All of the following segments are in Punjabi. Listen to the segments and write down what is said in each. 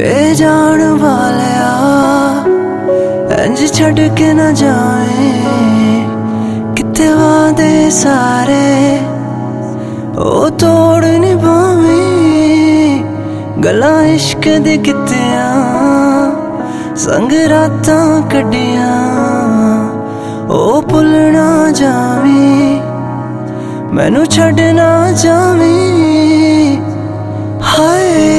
ਏ ਜਾਣ ਵਾਲਿਆ। ਅੰਜ ਛੱਡ ਕੇ ਨਾ ਜਾਵੇਂ। ਕਿਤੇ ਵਾਦੇ ਸਾਰੇ? ਉਹ ਤੋੜ ਨਿਭਾਵੇਂ ਗਲਾ ਇਸ਼ਕ ਦੇ ਕਿਤਿਆਂ। ਸੰਗ ਰਾਤਾਂ ਕੱਢੀਆਂ। ਉਹ ਭੁੱਲ ਨਾ ਜਾਵੇਂ। ਮੈਨੂੰ ਛੱਡ ਨਾ ਜਾਵੇਂ। ਹਾਏ।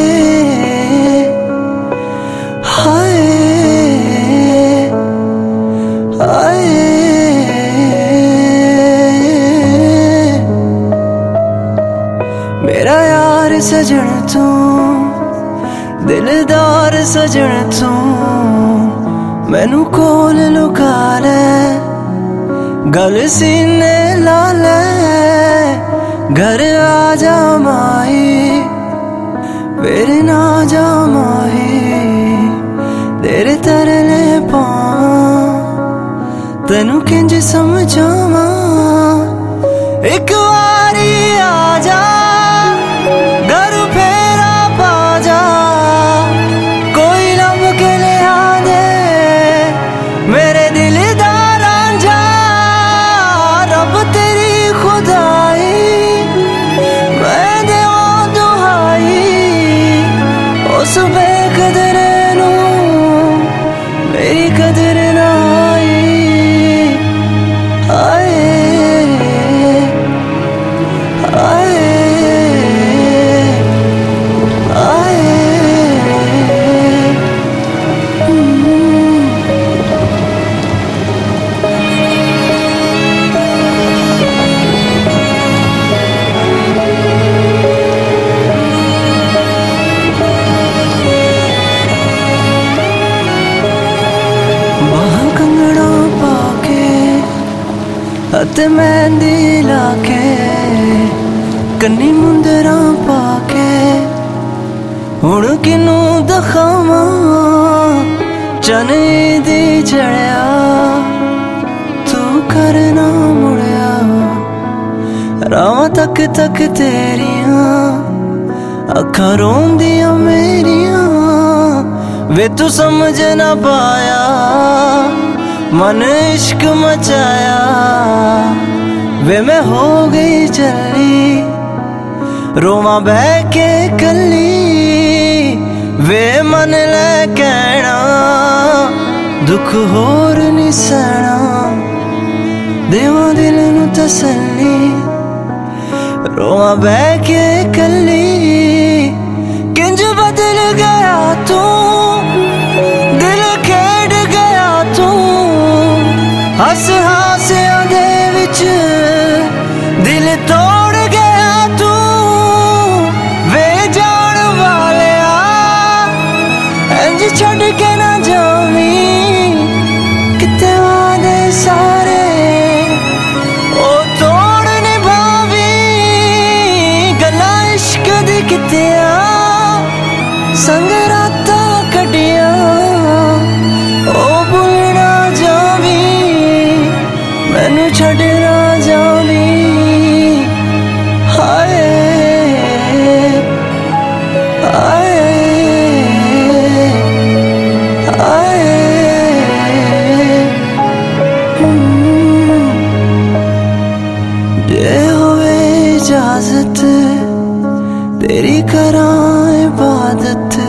ਮੇਰਾ ਯਾਰ ਸਜਣ ਤੂੰ, ਦਿਲਦਾਰ ਸਜਣ ਤੂੰ, ਮੈਨੂੰ ਕੋਲ ਲੁਕਾ ਲੈ, ਗਲ ਸੀਨੇ ਲਾ ਲੈ, ਘਰ ਆ ਜਾ ਮਾਈ ਮੇਰੇ ਨਾ ਜਾ ਮਾਈ ਤੇਰੇ ਤਰਲੇ ਪਾ ਤੈਨੂੰ ਕਿੰਜ ਸਮਝਾਵਾਂ, ਇੱਕ ਵਾਰੀ ਅਤੇ ਮਹਿੰਦੀ ਲਾ ਕੇ ਕੰਨੀ ਮੁੰਦਰਾਂ ਪਾ ਕੇ ਹੁਣ ਕਿਨੂੰ ਦਿਖਾਵਾਂ, ਚਨੇ ਦੀ ਜੜਿਆ। ਤੂੰ ਕਰਨਾ ਮੁੜਿਆ, ਰਾਵਾਂ ਤੱਕ ਤੱਕ ਤੇਰੀਆਂ। ਅੱਖਾਂ ਰੋਂਦੀਆਂ ਮੇਰੀਆਂ, ਵੇ ਤੂੰ ਸਮਝ ਨਾ ਪਾਇਆ। ਮਨ ਇਸ਼ਕ ਮਚਾਇਆ ਵੇ ਮੈਂ ਹੋ ਗਈ ਚੱਲੀ ਰੋਵਾਂ ਬਹਿ ਕੇ ਕੱਲੀ ਵੇ ਮਨ ਲੈ ਕਹਿਣਾ ਦੁੱਖ ਹੋਰ ਨਹੀਂ ਸਹਿਣਾ ਦੇਵਾਂ ਦਿਲ ਨੂੰ ਤਸੱਲੀ ਰੋਵਾਂ ਬਹਿ ਕੇ ਕੱਲੀ ਹੱਸ ਹਾਸਿਆਂ ਦੇ ਵਿੱਚ ਦਿਲ ਤੋੜ ਗਿਆ ਤੂੰ, ਵੇ ਜਾਣ ਵਾਲਿਆ, ਇੰਜ ਛੱਡ ਕੇ ਨਾ ਜਾਵੀਂ, ਕਿਤੇ ਵਾਦੇ ਸਾਰੇ ਉਹ ਤੋੜ ਨਿਭਾਵੀ, ਗੱਲਾਂ ਇਸ਼ਕ ਦੀ ਕਿਤਿਆਂ ਸੰਗ ਇਜਾਜ਼ਤ ਤੇਰੀ ਕਰਾਂ ਇਬਾਦਤ।